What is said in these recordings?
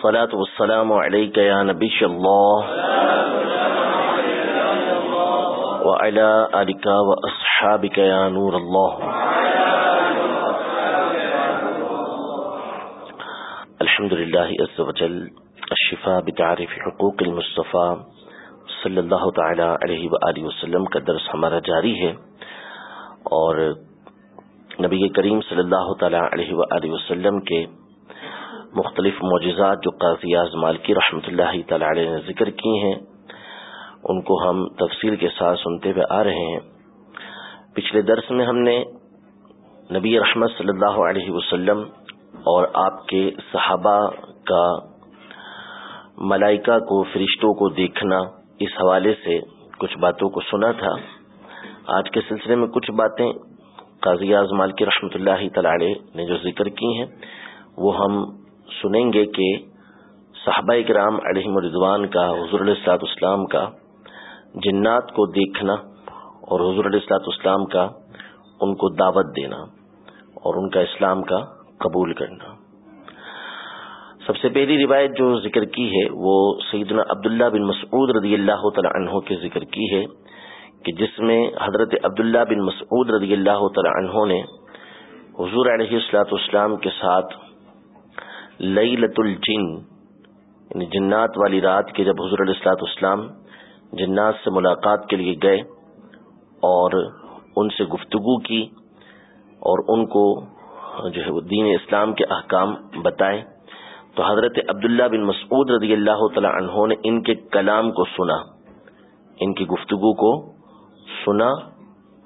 الصلاة والسلام عليك يا نبي الله. وعلى آلك وأصحابك يا نور الله. الحمد لله عز وجل، الشفاء بتعريف حقوق المصطفى صلی اللہ تعالی علیہ وآلہ وسلم کا درس ہمارا جاری ہے. اور نبی کریم صلی اللہ تعالی علیہ وآلہ وسلم کے مختلف معجزات جو قاضی اعظمال کی رحمۃ اللہ تعالی علیہ نے ذکر کی ہیں، ان کو ہم تفصیل کے ساتھ سنتے ہوئے آ رہے ہیں۔ پچھلے درس میں ہم نے نبی رحمت صلی اللہ علیہ وسلم اور آپ کے صحابہ کا ملائکہ کو، فرشتوں کو دیکھنا اس حوالے سے کچھ باتوں کو سنا تھا۔ آج کے سلسلے میں کچھ باتیں قاضی اعظمال کی رحمۃ اللہ تعالی نے جو ذکر کی ہیں، وہ ہم سنیں گے کہ صحابہ کرام علیہ رضوان کا، حضور علیہ اسلام کا، جنات کو دیکھنا اور حضور علیہ اسلام کا، ان کو دعوت دینا اور ان کا اسلام کا قبول کرنا۔ سب سے پہلی روایت جو ذکر کی ہے، وہ سیدنا عبداللہ بن مسعود رضی اللہ تعالی عنہ کے ذکر کی ہے کہ جس میں حضرت عبداللہ بن مسعود رضی اللہ تعالی عنہ نے حضور علیہ السلاۃ اسلام کے ساتھ لت الجن یعنی جنات والی رات کے جب حضور علیہ السلاط اسلام جنات سے ملاقات کے لیے گئے اور ان سے گفتگو کی اور ان کو جو ہے وہ دین اسلام کے احکام بتائے، تو حضرت عبداللہ بن مسعود رضی اللہ تعالی عنہ نے ان کے کلام کو سنا، ان کی گفتگو کو سنا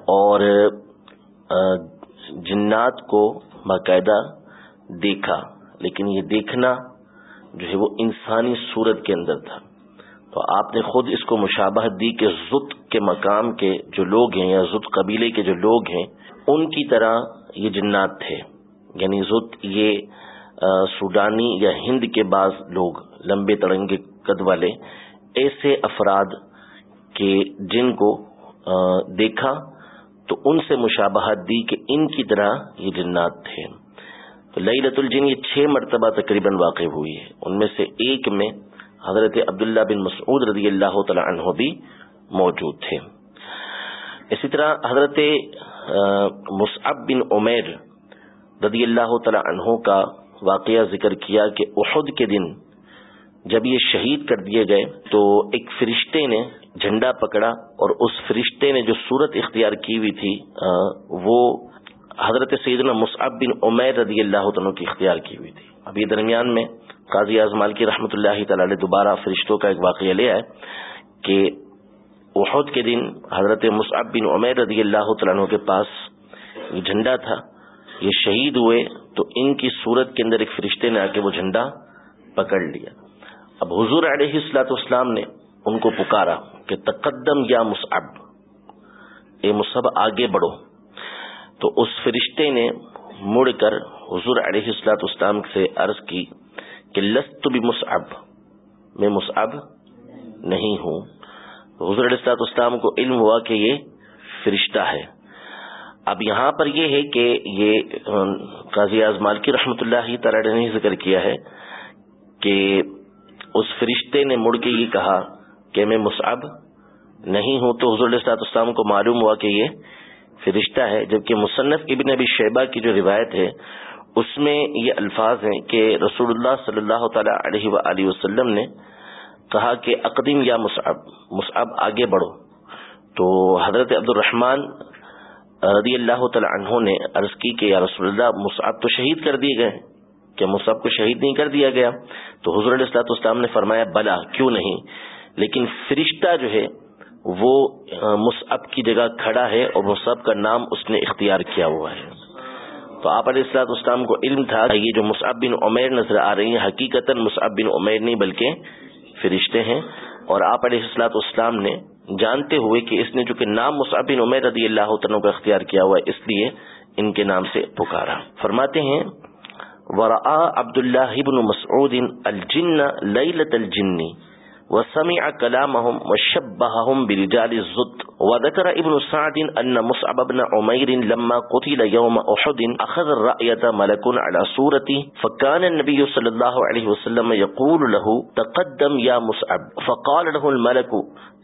اور جنات کو باقاعدہ دیکھا۔ لیکن یہ دیکھنا جو ہے وہ انسانی صورت کے اندر تھا۔ تو آپ نے خود اس کو مشابہت دی کہ زت کے مقام کے جو لوگ ہیں یا زت قبیلے کے جو لوگ ہیں، ان کی طرح یہ جنات تھے۔ یعنی زت یہ سوڈانی یا ہند کے بعض لوگ، لمبے تڑنگے قد والے، ایسے افراد کے جن کو دیکھا تو ان سے مشابہت دی کہ ان کی طرح یہ جنات تھے۔ تو لئی لت الجن یہ چھ مرتبہ تقریباً واقع ہوئی ہے۔ ان میں سے ایک میں حضرت عبداللہ بن مسعود رضی اللہ تعالی عنہ بھی موجود تھے۔ اسی طرح حضرت مصعب بن عمیر رضی اللہ تعالی عنہ کا واقعہ ذکر کیا کہ احد کے دن جب یہ شہید کر دیے گئے تو ایک فرشتے نے جھنڈا پکڑا اور اس فرشتے نے جو صورت اختیار کی ہوئی تھی وہ حضرت سیدنا مصعب بن عمیر رضی اللہ عنہ کی اختیار کی ہوئی تھی۔ ابھی درمیان میں قاضی اعظمال کی رحمۃ اللہ تعالی دوبارہ فرشتوں کا ایک واقعہ لیا ہے کہ احد کے دن حضرت مصعب بن عمیر رضی اللہ عنہ کے پاس یہ جھنڈا تھا، یہ شہید ہوئے تو ان کی صورت کے اندر ایک فرشتے نے آ کے وہ جھنڈا پکڑ لیا۔ اب حضور علیہ السلاط اسلام نے ان کو پکارا کہ تقدم یا مصعب، اے مصعب آگے بڑھو۔ تو اس فرشتے نے مڑ کر حضور علیہ السلاط اسلام سے عرض کی کہ لست بھی مصعب میں مصعب نہیں ہوں۔ حضور علیہ السلاط اسلام کو علم ہوا کہ یہ فرشتہ ہے۔ اب یہاں پر یہ ہے کہ یہ قاضی اعظمال کی رحمت اللہ تعالی نے ذکر کیا ہے کہ اس فرشتے نے مڑ کے یہ کہا کہ میں مصعب نہیں ہوں۔ تو حضور علیہ السلام کو معلوم ہوا کہ یہ فرشتہ ہے، جبکہ مصنف ابن ابی شیبہ کی جو روایت ہے، اس میں یہ الفاظ ہیں کہ رسول اللہ صلی اللہ تعالی علیہ وآلہ وسلم نے کہا کہ اقدیم یا مصعب مصعب آگے بڑھو۔ تو حضرت عبد الرحمن رضی اللہ تعالی عنہ نے عرض کی کہ یا رسول اللہ، مصعب تو شہید کر دیے گئے کہ مصعب کو شہید نہیں کر دیا گیا۔ تو حضور علیہ السلاط اسلام نے فرمایا، بلا، کیوں نہیں؟ لیکن فرشتہ جو ہے وہ مصعب کی جگہ کھڑا ہے اور مصعب کا نام اس نے اختیار کیا ہوا ہے۔ تو آپ علیہ السلاط اسلام کو علم تھا، یہ جو مصعب بن عمیر نظر آ رہی ہیں حقیقت مصعب بن عمیر نہیں بلکہ فرشتے ہیں۔ اور آپ علیہ السلاط اسلام نے جانتے ہوئے کہ اس نے جو کہ نام مصعب عمیر رضی اللہ عنہ کا اختیار کیا ہوا ہے اس لیے ان کے نام سے پکارا۔ فرماتے ہیں، ورآ عبد اللہ ابن مسعود الجن لیلت الجنی وسمع كلامهم وشبههم برجال الزد. وذكر ابن سعد أن مصعب بن عمير لما قتل يوم أحد أخذ الرأية ملك على صورته، فكان النبي صلى الله عليه وسلم يقول له، تقدم يا مصعب. فقال له الملك،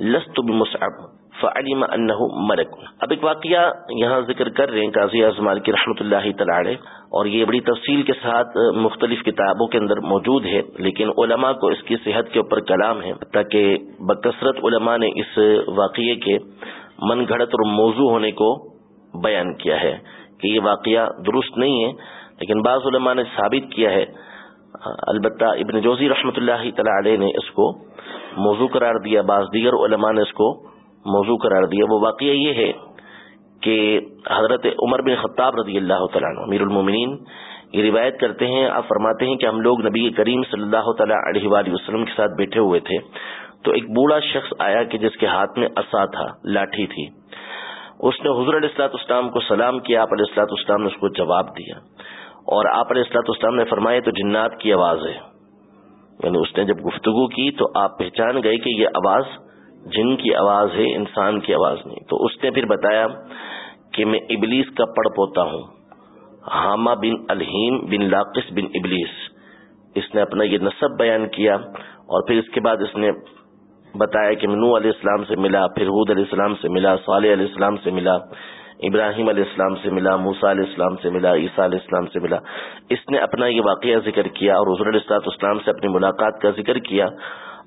لست بمصعب. فعلم انه ملک۔ اب ایک واقعہ یہاں ذکر کر رہے ہیں قاضی اعظم کی رحمۃ اللہ تعالی، اور یہ بڑی تفصیل کے ساتھ مختلف کتابوں کے اندر موجود ہے، لیکن علماء کو اس کی صحت کے اوپر کلام ہے، تاکہ بکثرت علماء نے اس واقعے کے من گھڑت اور موضوع ہونے کو بیان کیا ہے کہ یہ واقعہ درست نہیں ہے، لیکن بعض علماء نے ثابت کیا ہے۔ البتہ ابن جوزی رحمۃ اللہ تعالی نے اس کو موضوع قرار دیا، بعض دیگر علماء نے اس کو موضوع قرار دیا، وہ واقعہ یہ ہے کہ حضرت عمر بن خطاب رضی اللہ تعالیٰ امیر المومنین، یہ روایت کرتے ہیں، آپ فرماتے ہیں کہ ہم لوگ نبی کریم صلی اللہ تعالیٰ علیہ وآلہ وسلم کے ساتھ بیٹھے ہوئے تھے، تو ایک بوڑھا شخص آیا کہ جس کے ہاتھ میں اصا تھا، لاٹھی تھی۔ اس نے حضر علیہ السلاط اسلام کو سلام کیا، آپ علیہ السلاط اسلام نے اس کو جواب دیا۔ اور آپ علیہ السلاط اسلام نے فرمایا، تو جنات کی آواز ہے۔ یعنی اس نے جب گفتگو کی، تو آپ پہچان گئے کہ یہ آواز جن کی آواز ہے، انسان کی آواز نہیں۔ تو اس نے پھر بتایا کہ میں ابلیس کا پڑ پوتا ہوں۔ حامہ بن الہیم بن لاقس بن ابلیس۔ اس نے اپنا یہ نصب بیان کیا اور پھر اس کے بعد اس نے بتایا کہ منو علیہ السلام سے ملا، پھر حود علیہ السلام سے ملا، صالح علیہ السلام سے ملا، ابراہیم علیہ السلام سے ملا موسا علیہ السلام سے ملا، عیسیٰ علیہ السلام سے ملا۔ اس نے اپنا یہ واقعہ ذکر کیا اور حضر علیہ السلاط اسلام سے اپنی ملاقات کا ذکر کیا۔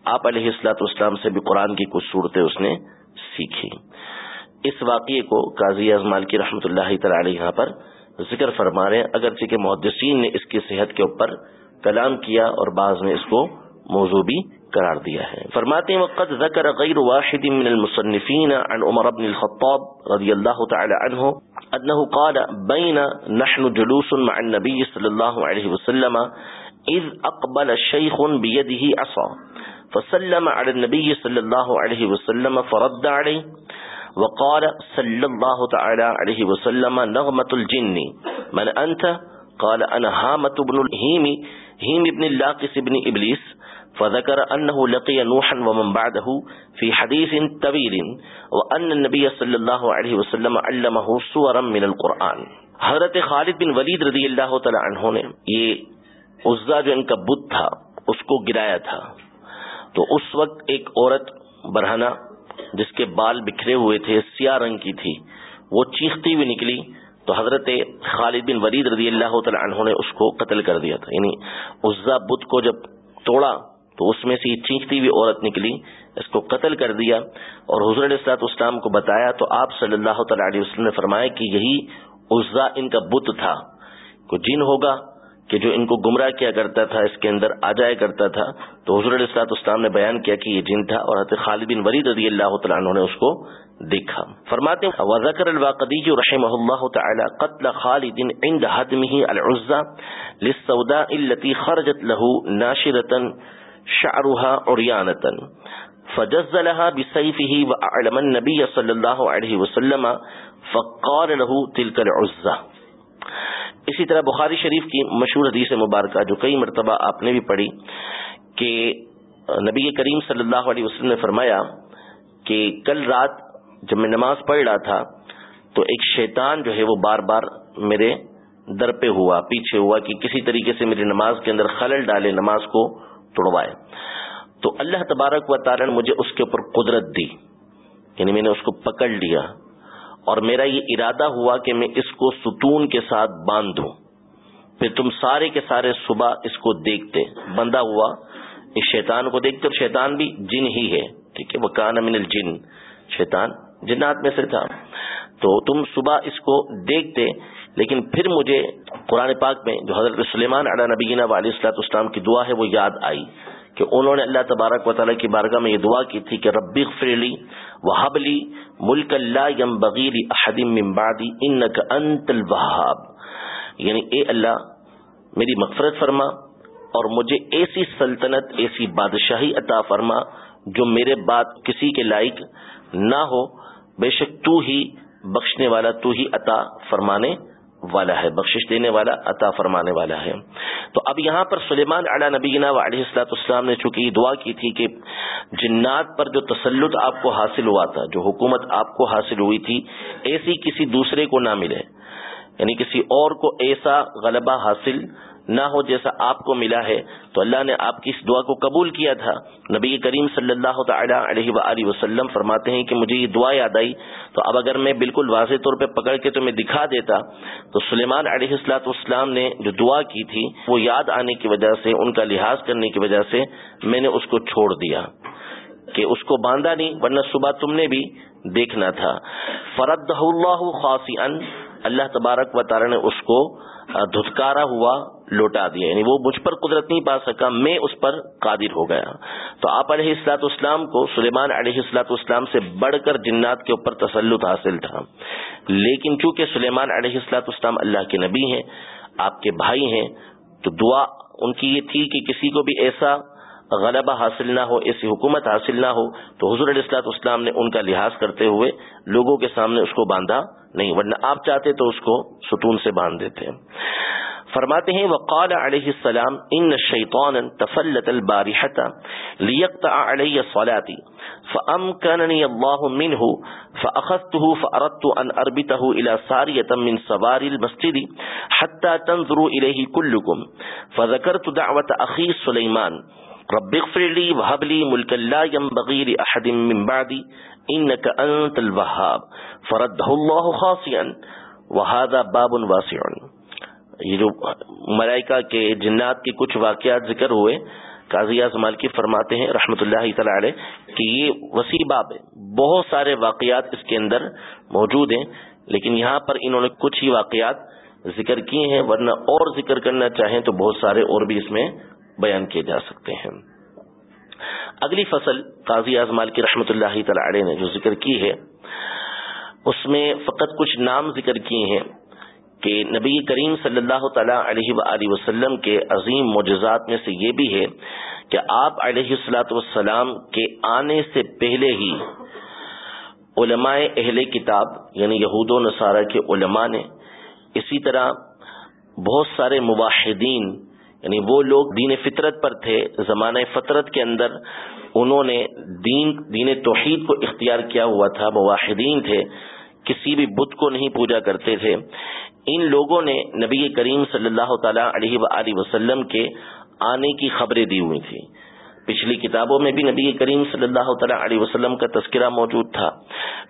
آپ علیہ السلاط اسلام سے بھی قرآن کی کچھ صورتیں اس نے سیکھی۔ اس واقعے کو قاضی اعظمال کی رحمۃ اللہ تعالی یہاں پر ذکر فرما رہے ہیں۔ اگرچہ کہ محدثین نے اس کی صحت کے اوپر کلام کیا اور بعض نے اس کو موضوع بھی قرار دیا ہے۔ فرماتے ہیں وقت ذکر غیر واحد من المصنفین عن عمر بن الخطاب رضی اللہ تعالی عنہ انه قال بین نحن جلوس مع النبي صلی اللہ علیہ وسلم اذ اقبل شیخ بیده عصا فسلم على النبي صلى الله عليه وسلم فرد عليه وقال صلى الله تعالى عليه وسلم نغمة الجن. من أنت؟ قال أنا هامة بن الهيم. هيم بن اللاقس بن إبليس. فذكر أنه لقي نوحا ومن بعده في حديث طويل، وأن النبي صلى الله عليه وسلم علمه سورا من القرآن. حضرت خالد بن ولید رضی اللہ تعالی عنہ نے یہ عزا جو ان کا بت تھا، اس کو گرایا تھا۔ تو اس وقت ایک عورت برہنا جس کے بال بکھرے ہوئے تھے، سیاہ رنگ کی تھی، وہ چیختی ہوئی نکلی۔ تو حضرت خالد بن ورید رضی اللہ تعالی عنہ نے اس کو قتل کر دیا تھا۔ یعنی عزا بدھ کو جب توڑا، تو اس میں سے یہ چیختی ہوئی عورت نکلی، اس کو قتل کر دیا۔ اور حضر السلاط اسلام کو بتایا تو آپ صلی اللہ تعالی علیہ وسلم نے فرمایا کہ یہی عزا ان کا بت تھا۔ کو جن ہوگا کہ جو ان کو گمراہ کیا کرتا تھا، اس کے اندر آ جایا کرتا تھا۔ تو حضور علیہ السلاط اسلام نے بیان کیا کہ یہ جن تھا اور حضرت خالد بن ورید رضی اللہ تعالیٰ عنہ نے اس کو دیکھا۔ فرماتے ہیں، وذکر الواقدی رحمہ اللہ تعالی قتل خالد عند حدمه العزى للسوداء التي خرجت له ناشرة شعرها عريانة فجزلها بسيفه وأعلم النبي صلى الله عليه وسلم فقال له تلك العزة اسی طرح بخاری شریف کی مشہور حدیث مبارکہ جو کئی مرتبہ آپ نے بھی پڑھی کہ نبی کریم صلی اللہ علیہ وسلم نے فرمایا کہ کل رات جب میں نماز پڑھ رہا تھا تو ایک شیطان جو ہے وہ بار بار میرے در پہ ہوا، پیچھے ہوا کہ کسی طریقے سے میری نماز کے اندر خلل ڈالے، نماز کو توڑوائے۔ تو اللہ تبارک و تعالی نے مجھے اس کے اوپر قدرت دی یعنی میں نے اس کو پکڑ لیا۔ اور میرا یہ ارادہ ہوا کہ میں اس کو ستون کے ساتھ باندھ دوں پھر تم سارے کے سارے صبح اس کو دیکھتے۔ بندہ ہوا۔ اس شیطان کو دیکھتے اور شیطان بھی جن ہی ہے۔ ٹھیک ہے، وہ کان امن الجن۔ شیطان جنات میں سے تھا۔ تو تم صبح اس کو دیکھتے، لیکن پھر مجھے قرآن پاک میں جو حضرت سلیمان علیہ نبینا علیہ السلاط اسلام کی دعا ہے، وہ یاد آئی۔ کہ انہوں نے اللہ تبارک و تعالیٰ کی بارگاہ میں یہ دعا کی تھی کہ ربی فریلی وحبلی ملک اللہ یم بغیر احدم ممبادی ان انت الوہاب۔ یعنی اے اللہ، میری مغفرت فرما اور مجھے ایسی سلطنت، ایسی بادشاہی عطا فرما جو میرے بعد کسی کے لائق نہ ہو۔ بے شک تو ہی بخشنے والا، تو ہی عطا فرمانے۔ والا ہے، بخشش دینے والا، عطا فرمانے والا ہے۔ تو اب یہاں پر سلیمان علی نبینا و علیہ السلاط اسلام نے چونکہ یہ دعا کی تھی کہ جنات پر جو تسلط آپ کو حاصل ہوا تھا، جو حکومت آپ کو حاصل ہوئی تھی، ایسی کسی دوسرے کو نہ ملے۔ یعنی کسی اور کو ایسا غلبہ حاصل نہ ہو جیسا آپ کو ملا ہے۔ تو اللہ نے آپ کی اس دعا کو قبول کیا تھا۔ نبی کریم صلی اللہ تعالی علیہ و وسلم فرماتے ہیں کہ مجھے یہ دعا یاد آئی۔ تو اب اگر میں بالکل واضح طور پہ پکڑ کے تمہیں دکھا دیتا، تو سلیمان علیہ السلاط اسلام نے جو دعا کی تھی، وہ یاد آنے کی وجہ سے، ان کا لحاظ کرنے کی وجہ سے میں نے اس کو چھوڑ دیا۔ کہ اس کو باندھا نہیں، ورنہ صبح تم نے بھی دیکھنا تھا۔ فرد اللہ خاصی اللہ تبارک و تعالی نے اس کو دھتکارا ہوا۔ لوٹا دیا یعنی وہ مجھ پر قدرت نہیں پا سکا، میں اس پر قادر ہو گیا۔ تو آپ علیہ السلاط اسلام کو، سلیمان علیہ السلاط اسلام سے بڑھ کر جنات کے اوپر تسلط حاصل تھا۔ لیکن چونکہ سلیمان علیہ السلاط اسلام اللہ کے نبی ہیں، آپ کے بھائی ہیں، تو دعا ان کی یہ تھی کہ کسی کو بھی ایسا غلبہ حاصل نہ ہو، ایسی حکومت حاصل نہ ہو، تو حضور علیہ السلاط اسلام نے ان کا لحاظ کرتے ہوئے لوگوں کے سامنے اس کو باندھا نہیں، ورنہ آپ چاہتے تو اس کو ستون سے باندھ دیتے۔ فرماتے ہیں، وقال علیہ السلام ان شیطان تفلت البارحة ليقطع علي صلاتي فامكنني الله منه فاخذته فاردت ان اربطه الى ساريه من سوار المسجد حتى تنظروا اليه كلكم. فذكرت دعوه اخي سليمان، رب اغفر لي وهب لي ملكا لا ينبغي لاحد من بعدي انك انت الوهاب. فرده الله خاصيا وهذا باب واسع. یہ جو ملائکہ کے جنات کے کچھ واقعات ذکر ہوئے، قاضی اعظمال کی فرماتے ہیں رحمت اللہ تعالی کہ یہ وسیع باب ہے۔ بہت سارے واقعات اس کے اندر موجود ہیں، لیکن یہاں پر انہوں نے کچھ ہی واقعات ذکر کیے ہیں، ورنہ اور ذکر کرنا چاہیں تو بہت سارے اور بھی اس میں بیان کیے جا سکتے ہیں۔ اگلی فصل قاضی اعظمال کی رحمت اللہ تعالی نے جو ذکر کی ہے، اس میں فقط کچھ نام ذکر کیے ہیں۔ کہ نبی کریم صلی اللہ تعالی علیہ و وسلم کے عظیم معجزات میں سے یہ بھی ہے کہ آپ علیہ السلاۃ والسلام کے آنے سے پہلے ہی علماء اہل کتاب یعنی یہود و نصارہ کے علماء نے اسی طرح بہت سارے مباحدین یعنی وہ لوگ دین فطرت پر تھے، زمانہ فطرت کے اندر انہوں نے دین دین توحید کو اختیار کیا ہوا تھا مواحدین تھے۔ کسی بھی بت کو نہیں پوجا کرتے تھے۔ ان لوگوں نے نبی کریم صلی اللہ تعالی علیہ و وسلم کے آنے کی خبریں دی ہوئی تھی پچھلی کتابوں میں بھی نبی کریم صلی اللہ تعالی علیہ وسلم کا تذکرہ موجود تھا۔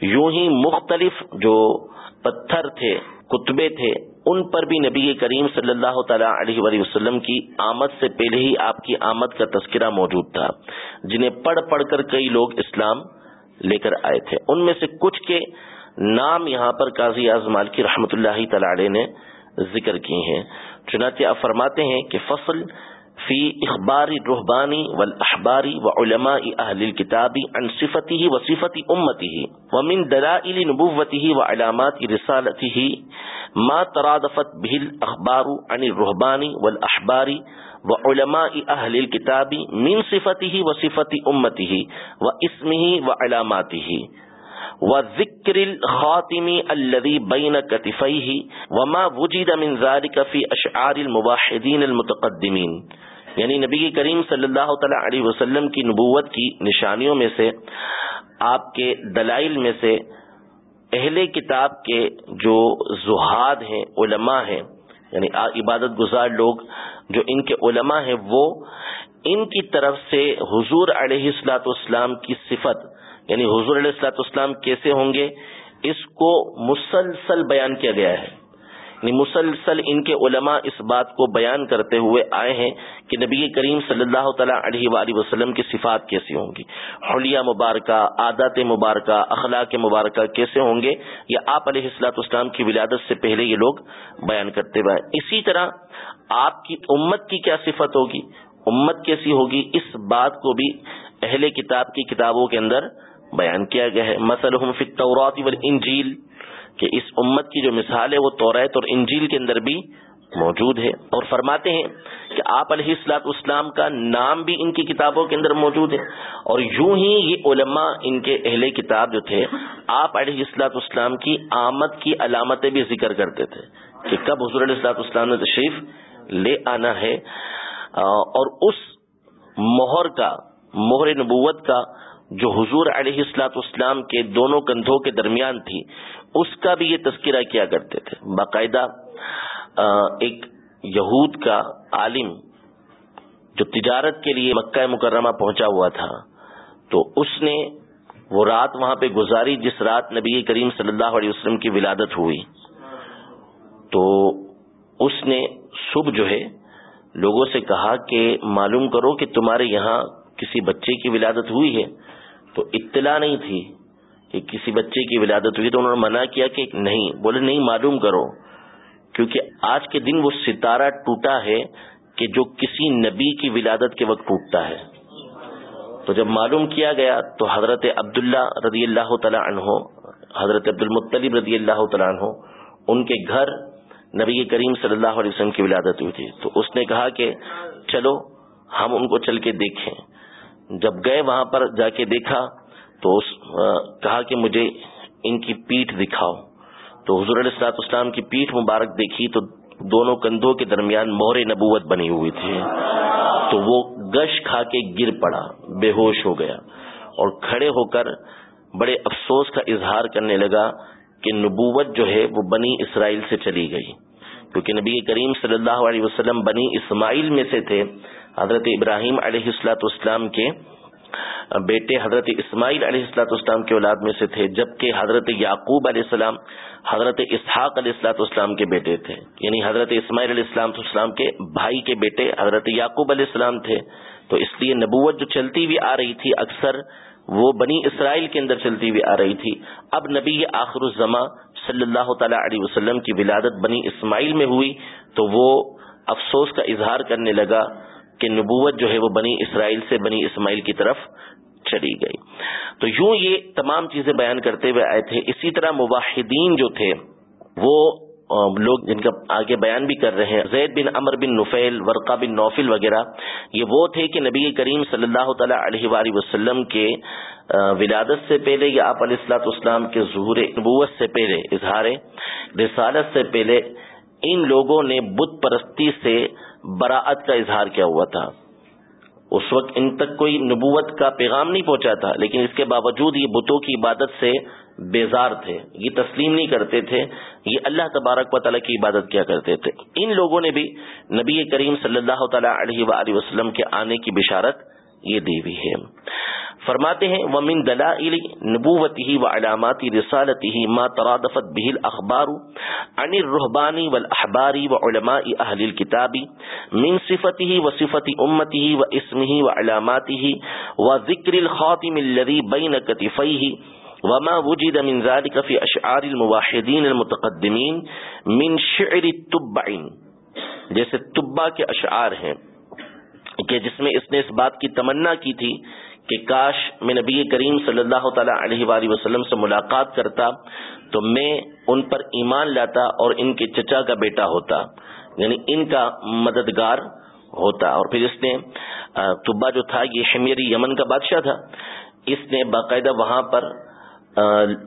یوں ہی مختلف جو پتھر تھے، کتبے تھے، ان پر بھی نبی کریم صلی اللہ تعالی علیہ وسلم کی آمد سے پہلے ہی آپ کی آمد کا تذکرہ موجود تھا۔ جنہیں پڑھ پڑھ کر کئی لوگ اسلام لے کر آئے تھے۔ ان میں سے کچھ کے نام یہاں پر قاضی اعظمال کی رحمت اللہ تعالی نے ذکر کی ہیں۔ چنانچہ آپ فرماتے ہیں کہ فصل فی اخبار رحبانی والاحباری وعلماء اہل الكتاب عن صفته وصفت امته ومن دلائل نبوته وعلامات رسالته ما ترادفت به الاخبار عن الرهبان والاحبار وعلماء اہل الكتاب من صفته وصفت امته واسمه وعلاماته۔ وذکر الخاتم الذي بين كتفيه وما وجد من ذلك في اشعار المباحدين المتقدمين. یعنی نبی کریم صلی اللہ تعالی علیہ وسلم کی نبوت کی نشانیوں میں سے، آپ کے دلائل میں سے اہل کتاب کے جو زہاد ہیں، علماء ہیں یعنی عبادت گزار لوگ جو ان کے علماء ہیں، وہ ان کی طرف سے حضور علیہ السلاط اسلام کی صفت یعنی حضور علیہ السلاط اسلام کیسے ہوں گے؟ اس کو مسلسل بیان کیا گیا ہے۔ یعنی مسلسل ان کے علماء اس بات کو بیان کرتے ہوئے آئے ہیں کہ نبی کریم صلی اللہ تعالیٰ علیہ وآلہ وسلم کی صفات کیسی ہوں گی۔ حلیہ مبارکہ عادت مبارکہ، اخلاق مبارکہ کیسے ہوں گے؟ یہ آپ علیہ السلاط اسلام کی ولادت سے پہلے یہ لوگ بیان کرتے ہوئے اسی طرح آپ کی امت کی کیا صفت ہوگی؟ امت کیسی ہوگی؟ اس بات کو بھی اہل کتاب کی کتابوں کے اندر بیان کیا گیا ہے۔ مسلحم فی التورات والانجیل کہ اس امت کی جو مثال ہے، وہ توریت اور انجیل کے اندر بھی موجود ہے۔ اور فرماتے ہیں کہ آپ علیہ السلاط اسلام کا نام بھی ان کی کتابوں کے اندر موجود ہے۔ اور یوں ہی یہ علماء ان کے اہل کتاب جو تھے، آپ علیہ السلاط اسلام کی آمد کی علامتیں بھی ذکر کرتے تھے کہ کب حضور علیہ السلاط اسلام نے تشریف لے آنا ہے۔ اور اس مہر کا، مہر نبوت کا جو حضور علیہ السلاط اسلام کے دونوں کندھوں کے درمیان تھی، اس کا بھی یہ تذکرہ کیا کرتے تھے۔ باقاعدہ ایک یہود کا عالم جو تجارت کے لیے مکہ مکرمہ پہنچا ہوا تھا، تو اس نے وہ رات وہاں پہ گزاری جس رات نبی کریم صلی اللہ علیہ وسلم کی ولادت ہوئی۔ تو اس نے صبح جو ہے لوگوں سے کہا کہ معلوم کرو کہ تمہارے یہاں کسی بچے کی ولادت ہوئی ہے۔ تو اطلاع نہیں تھی کہ کسی بچے کی ولادت ہوئی تو انہوں نے منع کیا کہ نہیں، بولے نہیں معلوم کرو، کیونکہ آج کے دن وہ ستارہ ٹوٹا ہے کہ جو کسی نبی کی ولادت کے وقت ٹوٹتا ہے۔ تو جب معلوم کیا گیا تو حضرت عبداللہ رضی اللہ تعالیٰ عنہ، حضرت عبد المطلب رضی اللہ تعالیٰ عنہ، ان کے گھر نبی کریم صلی اللہ علیہ وسلم کی ولادت ہوئی تھی۔ تو اس نے کہا کہ چلو، ہم ان کو چل کے دیکھیں۔ جب گئے وہاں پر جا کے دیکھا تو اس کہا کہ مجھے ان کی پیٹھ دکھاؤ۔ تو حضور علیہ السلاط اسلام کی پیٹھ مبارک دیکھی تو دونوں کندھوں کے درمیان مور نبوت بنی ہوئی تھی۔ تو وہ گش کھا کے گر پڑا، بے ہوش ہو گیا اور کھڑے ہو کر بڑے افسوس کا اظہار کرنے لگا کہ نبوت جو ہے وہ بنی اسرائیل سے چلی گئی۔ کیونکہ نبی کریم صلی اللہ علیہ وسلم بنی اسماعیل میں سے تھے، حضرت ابراہیم علیہ السلاۃ اسلام کے بیٹے، حضرت اسماعیل علیہ السلاۃ اسلام کے اولاد میں سے تھے، جبکہ حضرت یعقوب علیہ السلام، حضرت اسحاق علیہ السلاۃ اسلام کے بیٹے تھے۔ یعنی حضرت اسماعیل علیہ السلام اسلام کے بھائی کے بیٹے، حضرت یعقوب علیہ السلام تھے۔ تو اس لیے نبوت جو چلتی ہوئی آ رہی تھی، اکثر وہ بنی اسرائیل کے اندر چلتی ہوئی آ رہی تھی۔ اب نبی آخر الزما صلی اللہ تعالی علیہ وسلم کی ولادت بنی اسماعیل میں ہوئی تو وہ افسوس کا اظہار کرنے لگا کہ نبوت جو ہے وہ بنی اسرائیل سے بنی اسماعیل کی طرف چلی گئی۔ تو یوں یہ تمام چیزیں بیان کرتے ہوئے آئے تھے۔ اسی طرح مواحدین جو تھے وہ لوگ جن کا آگے بیان بھی کر رہے ہیں۔ زید بن امر بن نفیل، ورقہ بن نوفل وغیرہ، یہ وہ تھے کہ نبی کریم صلی اللہ تعالی علیہ وآلہ وسلم کے ولادت سے پہلے یا آپ علیہ السلاط اسلام کے ظہور نبوت سے پہلے، اظہار رسالت سے پہلے، ان لوگوں نے بت پرستی سے براعت کا اظہار کیا ہوا تھا۔ اس وقت ان تک کوئی نبوت کا پیغام نہیں پہنچا تھا، لیکن اس کے باوجود یہ بتوں کی عبادت سے بیزار تھے، یہ تسلیم نہیں کرتے تھے، یہ اللہ تبارک و تعالیٰ کی عبادت کیا کرتے تھے۔ ان لوگوں نے بھی نبی کریم صلی اللہ تعالیٰ علیہ وآلہ وسلم کے آنے کی بشارت یہ دی ہوئی ہے۔ فرماتے ہیں، ومن دلائل نبوته وعلامات رسالته ما ترادفت به الاخبار عن الرهبان والاحبار وعلماء اهل الكتاب من صفته وصفه امته واسمه وعلاماته وذكر الخاتم الذي بين كتفيه وما وجد من ذلك في اشعار المواحدين المتقدمين من شعر التبع جیسے تبا کے اشعار ہیں کہ جس میں اس نے اس بات کی تمنا کی تھی کہ کاش میں نبی کریم صلی اللہ تعالی علیہ وآلہ وسلم سے ملاقات کرتا تو میں ان پر ایمان لاتا اور ان کے چچا کا بیٹا ہوتا یعنی ان کا مددگار ہوتا۔ اور پھر اس نے طبا جو تھا، یہ شمیری یمن کا بادشاہ تھا، اس نے باقاعدہ وہاں پر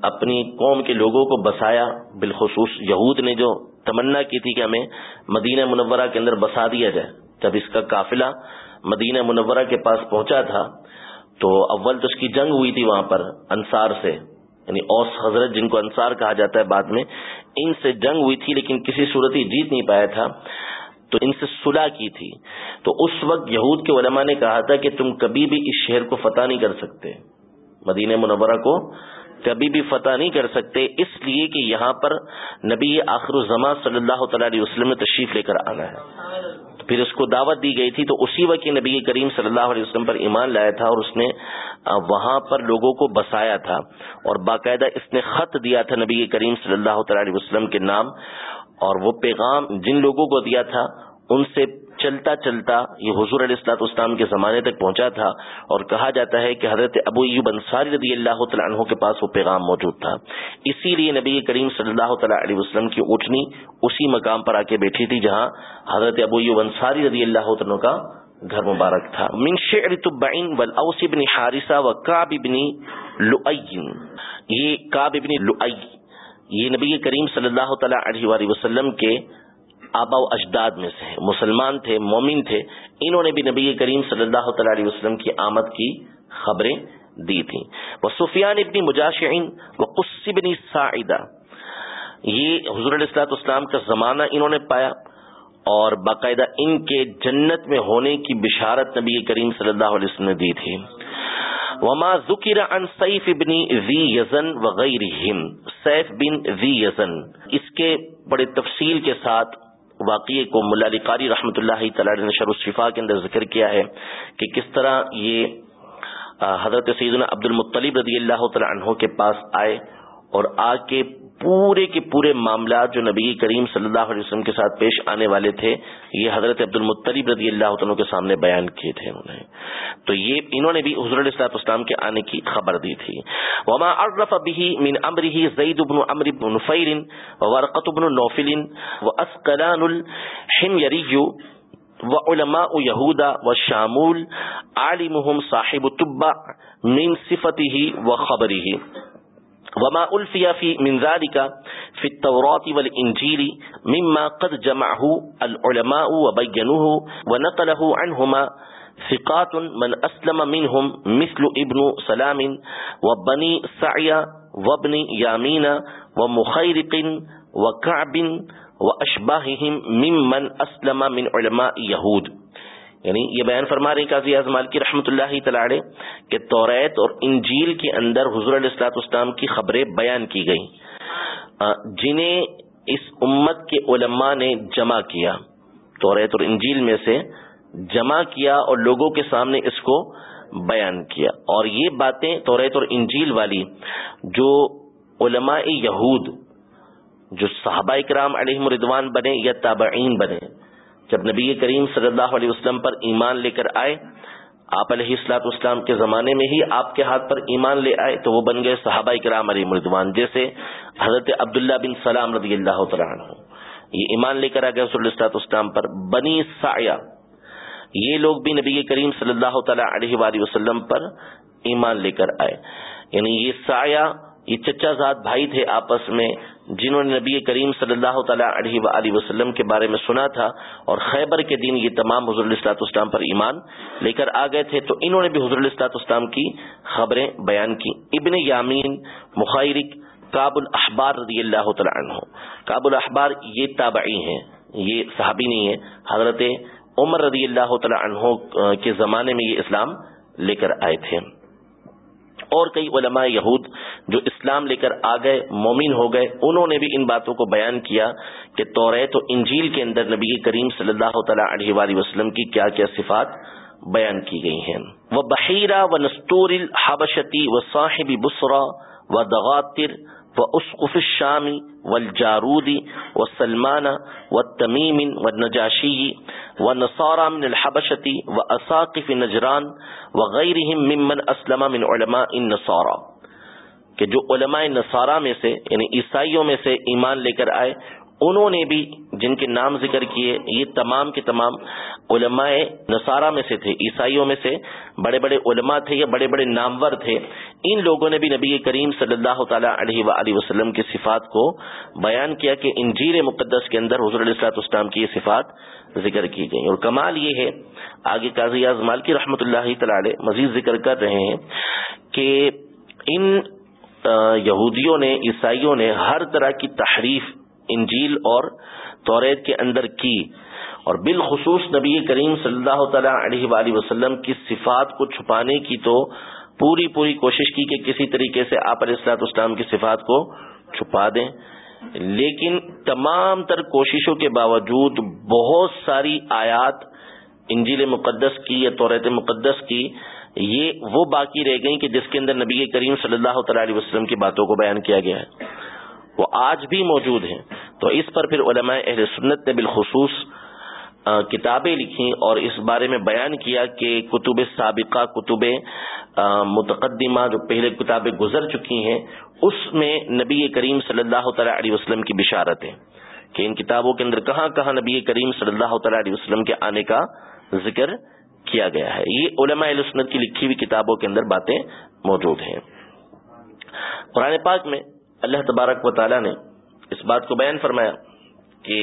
اپنی قوم کے لوگوں کو بسایا۔ بالخصوص یہود نے جو تمنا کی تھی کہ ہمیں مدینہ منورہ کے اندر بسا دیا جائے۔ جب اس کا قافلہ مدینہ منورہ کے پاس پہنچا تھا، تو اول تو اس کی جنگ ہوئی تھی وہاں پر انصار سے۔ یعنی اوس حضرت جن کو انصار کہا جاتا ہے بعد میں، ان سے جنگ ہوئی تھی لیکن کسی صورت ہی جیت نہیں پایا تھا۔ تو ان سے صلح کی تھی۔ تو اس وقت یہود کے علماء نے کہا تھا کہ تم کبھی بھی اس شہر کو فتح نہیں کر سکتے۔ مدینہ منورہ کو کبھی بھی فتح نہیں کر سکتے، اس لیے کہ یہاں پر نبی آخر الزما صلی اللہ تعالی علیہ وسلم نے تشریف لے کر آنا ہے۔ پھر اس کو دعوت دی گئی تھی، تو اسی وقت نبی کریم صلی اللہ علیہ وسلم پر ایمان لایا تھا اور اس نے وہاں پر لوگوں کو بسایا تھا۔ اور باقاعدہ اس نے خط دیا تھا نبی کریم صلی اللہ تعالی علیہ وسلم کے نام، اور وہ پیغام جن لوگوں کو دیا تھا، ان سے چلتا چلتا یہ حضور علیہ السلاط اسلام کے زمانے تک پہنچا تھا اور کہا جاتا ہے کہ حضرت ابو ایوب انصاری رضی اللہ تعالیٰ عنہ کے پاس وہ پیغام موجود تھا۔ اسی لیے نبی کریم صلی اللہ تعالیٰ علیہ وسلم کی اٹھنی اسی مقام پر آ کے بیٹھی تھی جہاں حضرت ابو ایوب انصاری رضی اللہ عنہ کا گھر مبارک تھا۔ من شعر تبعین والاوس بن حارثہ و کعب بن لؤی۔ یہ کعب بن لؤی، یہ نبی کریم صلی اللہ تعالی علیہ وآلہ وسلم کے آبا و اجداد میں سے مسلمان تھے، مومن تھے۔ انہوں نے بھی نبی کریم صلی اللہ تعالی علیہ وسلم کی آمد کی خبریں دی تھیں۔ وہ سفیان ابن مجاشعین و قصبنی سعیدہ یہ حضور علیہ السلاط اسلام کا زمانہ انہوں نے پایا اور باقاعدہ ان کے جنت میں ہونے کی بشارت نبی کریم صلی اللہ علیہ وسلم نے دی تھی۔ وما ذکر عن سیف ابن ذی یزن وغیرہم سیف بن ذی یزن اس کے بڑے تفصیل کے ساتھ واقعے کو ملا علی قاری رحمۃ اللہ تعالی نے شر الشفا کے اندر ذکر کیا ہے کہ کس طرح یہ حضرت سیدنا عبد المطلیب رضی اللہ تعالی عنہ کے پاس آئے اور آ کے پورے کے پورے معاملات جو نبی کریم صلی اللہ علیہ وسلم کے ساتھ پیش آنے والے تھے، یہ حضرت عبد المطلیب رضی اللہ عنہ کے سامنے بیان کیے تھے انہوں نے۔ تو یہ انہوں نے بھی حضر علیہ اسلام کے آنے کی خبر دی تھی۔ وما عرف به من امره زید بن عمرو بن نفیر ورقه بن نوفل واسقلان الحميري وعلماء يهودا والشامول عالمهم صاحب تبع من صفته وخبره۔ وما الفیا فی من ذلك في التوراة والانجیل مما قد جمعه العلماء وبينوه ونقله عنهما ثقات من اسلم منهم مثل ابن سلام وبني سعيا وابن يامين ومخيرق وكعب واشباههم ممن اسلم من علماء يهود. یعنی یہ بیان فرما رہے قاضی اعظم کی رحمۃ اللہ تعالی کہ توریت اور انجیل کے اندر حضور علیہ السلاط اسلام کی خبریں بیان کی گئی جنہیں اس امت کے علماء نے جمع کیا، توریت اور انجیل میں سے جمع کیا اور لوگوں کے سامنے اس کو بیان کیا۔ اور یہ باتیں توریت اور انجیل والی جو علماء یہود، جو صحابہ کرام علیہ مردوان بنے یا تابعین بنے جب نبی کریم صلی اللہ علیہ وسلم پر ایمان لے کر آئے، آپ علیہ السلاط اسلام کے زمانے میں ہی آپ کے ہاتھ پر ایمان لے آئے، تو وہ بن گئے صحابہ کرام علی مردوان، جیسے حضرت عبداللہ بن سلام رضی اللہ تعالیٰ یہ ایمان لے کر آ گئے صلی اللہ اسلام پر۔ بنی سایہ یہ لوگ بھی نبی کریم صلی اللہ تعالیٰ علیہ وآلہ وسلم پر ایمان لے کر آئے۔ یعنی یہ سایہ یہ چچا زاد بھائی تھے آپس میں، جنہوں نے نبی کریم صلی اللہ تعالیٰ علیہ وآلہ وسلم کے بارے میں سنا تھا، اور خیبر کے دن یہ تمام حضر السلاط اسلام پر ایمان لے کر آ گئے تھے، تو انہوں نے بھی حضر السلاط اسلام کی خبریں بیان کی۔ ابن یامین، مخیرک کاب الاحبار رضی اللہ تعالیٰ عنہ۔ کاب الاحبار یہ تابعی ہیں، یہ صحابی نہیں ہے حضرت عمر رضی اللہ تعالیٰ عنہ کے زمانے میں یہ اسلام لے کر آئے تھے۔ اور کئی علماء یہود جو اسلام لے کر آ گئے، مومن ہو گئے، انہوں نے بھی ان باتوں کو بیان کیا کہ توریت و انجیل کے اندر نبی کریم صلی اللہ تعالیٰ علیہ وآلہ وسلم کی کیا کیا صفات بیان کی گئی ہیں۔ وہ بحیرہ و نستور الحبشتی و صاحب بسرا و دغاتر و اسقف الشامی والجارودی و سلمانہ و تمیم و نجاشی و من الحبشتی و اساقف نجران و غیر ممن اسلم من علماء النصارہ کہ جو علماء نصارہ میں سے یعنی عیسائیوں میں سے ایمان لے کر آئے انہوں نے بھی جن کے نام ذکر کیے، یہ تمام کے تمام علماء نصارہ میں سے تھے، عیسائیوں میں سے بڑے بڑے علماء تھے یا بڑے بڑے نامور تھے، ان لوگوں نے بھی نبی کریم صلی اللہ تعالیٰ علیہ و وسلم کی صفات کو بیان کیا کہ انجیر مقدس کے اندر حضر علیہ اسلام کی یہ صفات ذکر کی گئی اور کمال یہ ہے، آگے قاضی اعظمال کی رحمۃ اللہ تعالی مزید ذکر کر رہے ہیں کہ ان یہودیوں نے، عیسائیوں نے ہر طرح کی تحریف انجیل اور توریت کے اندر کی اور بالخصوص نبی کریم صلی اللہ تعالی علیہ وآلہ وسلم کی صفات کو چھپانے کی تو پوری پوری کوشش کی کہ کسی طریقے سے آپ علیہ السلاط اسلام کی صفات کو چھپا دیں۔ لیکن تمام تر کوششوں کے باوجود بہت ساری آیات انجیل مقدس کی یا توریت مقدس کی، یہ وہ باقی رہ گئی کہ جس کے اندر نبی کریم صلی اللہ تعالی علیہ وسلم کی باتوں کو بیان کیا گیا ہے۔ وہ آج بھی موجود ہیں۔ تو اس پر پھر علماء اہل سنت نے بالخصوص کتابیں لکھی اور اس بارے میں بیان کیا کہ کتب سابقہ، کتب متقدمہ جو پہلے کتابیں گزر چکی ہیں، اس میں نبی کریم صلی اللہ تعالی علیہ وسلم کی بشارت ہے کہ ان کتابوں کے اندر کہاں کہاں نبی کریم صلی اللہ تعالی علیہ وسلم کے آنے کا ذکر کیا گیا ہے۔ یہ علماء سنت کی لکھی ہوئی کتابوں کے اندر باتیں موجود ہیں۔ قرآن پاک میں اللہ تبارک و تعالی نے اس بات کو بیان فرمایا کہ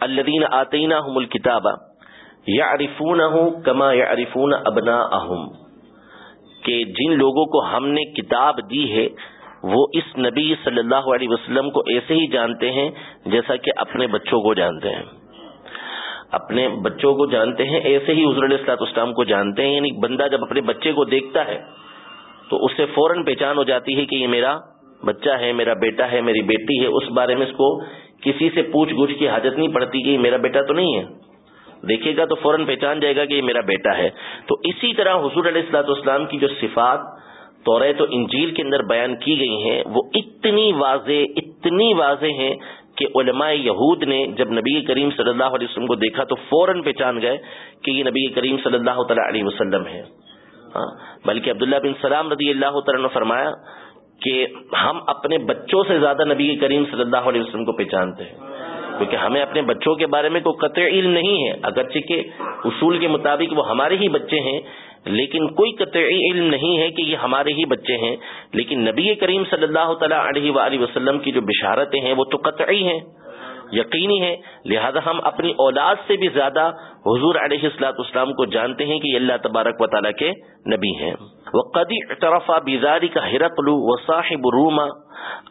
الدین آتینہ الکتاب یا کما یا عرفون ابنا کہ جن لوگوں کو ہم نے کتاب دی ہے، وہ اس نبی صلی اللہ علیہ وسلم کو ایسے ہی جانتے ہیں جیسا کہ اپنے بچوں کو جانتے ہیں۔ اپنے بچوں کو جانتے ہیں، ایسے ہی حضر السلاط اسلام کو جانتے ہیں یعنی بندہ جب اپنے بچے کو دیکھتا ہے تو اس سے فوراً پہچان ہو جاتی ہے کہ یہ میرا بچہ ہے، میرا بیٹا ہے، میری بیٹی ہے، اس بارے میں اس کو کسی سے پوچھ گچھ کی حاجت نہیں پڑتی کہ یہ میرا بیٹا تو نہیں ہے۔ دیکھے گا تو فوراً پہچان جائے گا کہ یہ میرا بیٹا ہے۔ تو اسی طرح حضور علیہ السلاط اسلام کی جو صفات تو تو انجیل کے اندر بیان کی گئی ہیں، وہ اتنی واضح اتنی واضح ہیں کہ علماء یہود نے جب نبی کریم صلی اللہ علیہ وسلم کو دیکھا تو فوراً پہچان گئے کہ یہ نبی کریم صلی اللہ تعالی علیہ وسلم ہے ہاں، بلکہ عبداللہ بن سلام رضی اللہ تعالیٰ نے فرمایا کہ ہم اپنے بچوں سے زیادہ نبی کریم صلی اللہ علیہ وسلم کو پہچانتے ہیں۔ کیونکہ ہمیں اپنے بچوں کے بارے میں کوئی قطع علم نہیں ہے۔ اگرچہ کہ اصول کے مطابق وہ ہمارے ہی بچے ہیں، لیکن کوئی قطعی علم نہیں ہے کہ یہ ہمارے ہی بچے ہیں۔ لیکن نبی کریم صلی اللہ تعالیٰ علیہ وآلہ وسلم کی جو بشارتیں ہیں وہ تو قطعی ہیں۔ یقینی ہے، لہذا ہم اپنی اولاد سے بھی زیادہ حضور علیہ السلاط اسلام کو جانتے ہیں کہ یہ اللہ تبارک و تعالیٰ کے نبی ہیں۔ وہ قدی اطرفہ بیزاری کا ہرقلو و صاحب روما